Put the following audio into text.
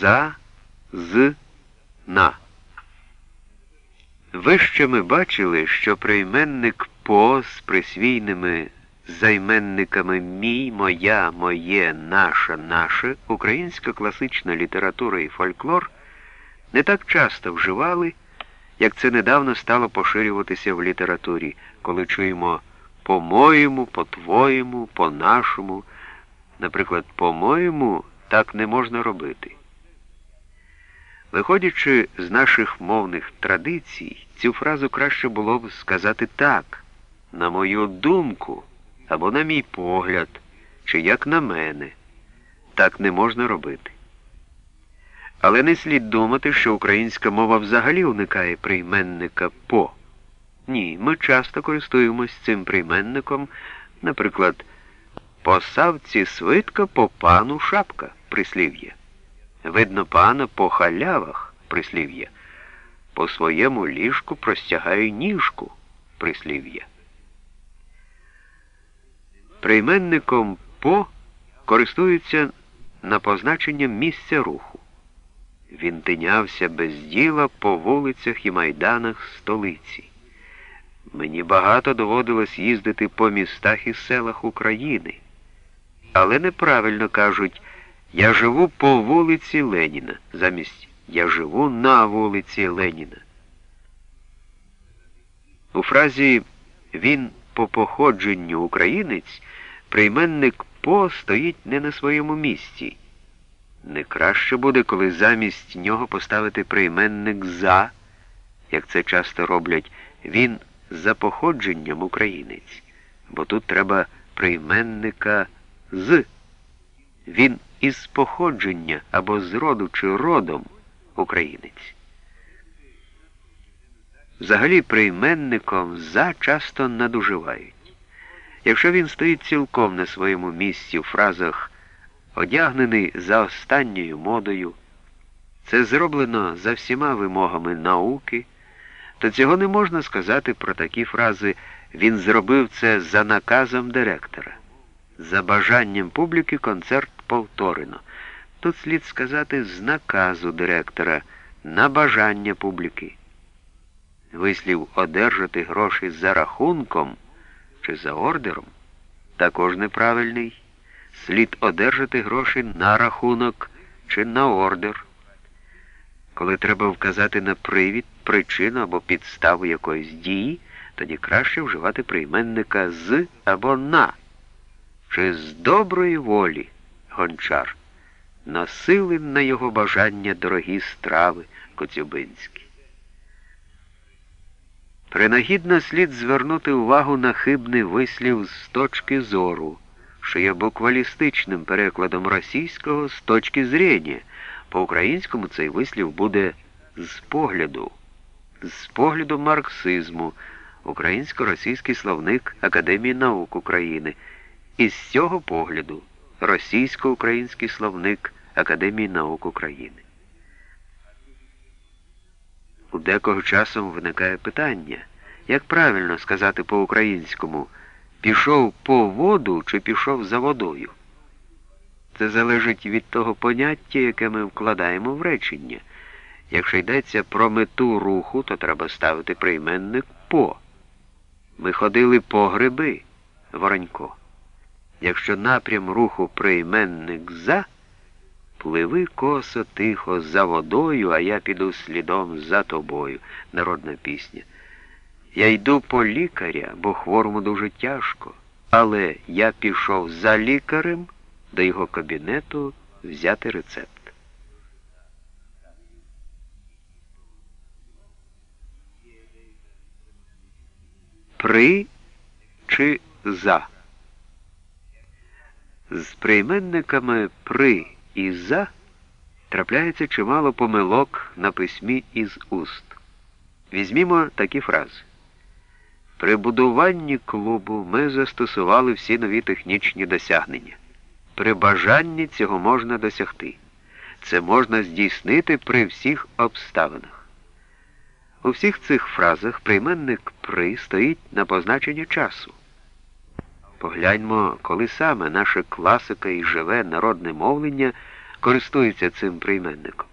за, з, на. Вище ми бачили, що прийменник по з присвійними займенниками мій, моя, моє, наша, наше українська класична література і фольклор не так часто вживали, як це недавно стало поширюватися в літературі, коли чуємо по-моєму, по-твоєму, по-нашому. Наприклад, по-моєму, так не можна робити. Виходячи з наших мовних традицій, цю фразу краще було б сказати так, на мою думку, або на мій погляд, чи як на мене. Так не можна робити. Але не слід думати, що українська мова взагалі уникає прийменника по. Ні, ми часто користуємось цим прийменником, наприклад, по савці свитка по пану шапка прислів'я. Видно, пана по халявах прислів'я. По своєму ліжку простягає ніжку прислів'я. Прийменником по користуються на позначення місця руху. Він тинявся без діла по вулицях і майданах столиці. Мені багато доводилось їздити по містах і селах України. Але неправильно кажуть, я живу по вулиці Леніна, замість я живу на вулиці Леніна. У фразі він по походженню українець прийменник по стоїть не на своєму місці. Не краще буде, коли замість нього поставити прийменник за, як це часто роблять, він за походженням українець, бо тут треба прийменника з. Він із походження або з роду чи родом українець. Взагалі прийменником за часто надуживають. Якщо він стоїть цілком на своєму місці в фразах одягнений за останньою модою, це зроблено за всіма вимогами науки, то цього не можна сказати про такі фрази він зробив це за наказом директора. За бажанням публіки концерт повторено. Тут слід сказати з наказу директора на бажання публіки. Вислів одержати гроші за рахунком чи за ордером також неправильний. Слід одержати гроші на рахунок чи на ордер. Коли треба вказати на привід, причину або підставу якоїсь дії, тоді краще вживати прийменника з або на. Чи з доброї волі гончар носили на його бажання дорогі страви коцюбинські. Принагідно слід звернути увагу на хибний вислів з точки зору, що є буквалістичним перекладом російського з точки зрення. По-українському цей вислів буде з погляду, з погляду марксизму, українсько-російський словник Академії наук України. І з цього погляду російсько-український словник Академії наук України. У декого часом виникає питання, як правильно сказати по-українському пішов по воду чи пішов за водою. Це залежить від того поняття, яке ми вкладаємо в речення. Якщо йдеться про мету руху, то треба ставити прийменник по. Ми ходили по гриби, Воронько. Якщо напрям руху прийменник за, пливи косо тихо за водою, а я піду слідом за тобою. Народна пісня. Я йду по лікаря, бо хворому дуже тяжко, але я пішов за лікарем до його кабінету взяти рецепт. При чи за. З прийменниками при і за трапляється чимало помилок на письмі із уст. Візьмімо такі фрази. При будуванні клубу ми застосували всі нові технічні досягнення. При бажанні цього можна досягти. Це можна здійснити при всіх обставинах. У всіх цих фразах прийменник при стоїть на позначення часу. Погляньмо, коли саме наша класика і живе народне мовлення користується цим прийменником.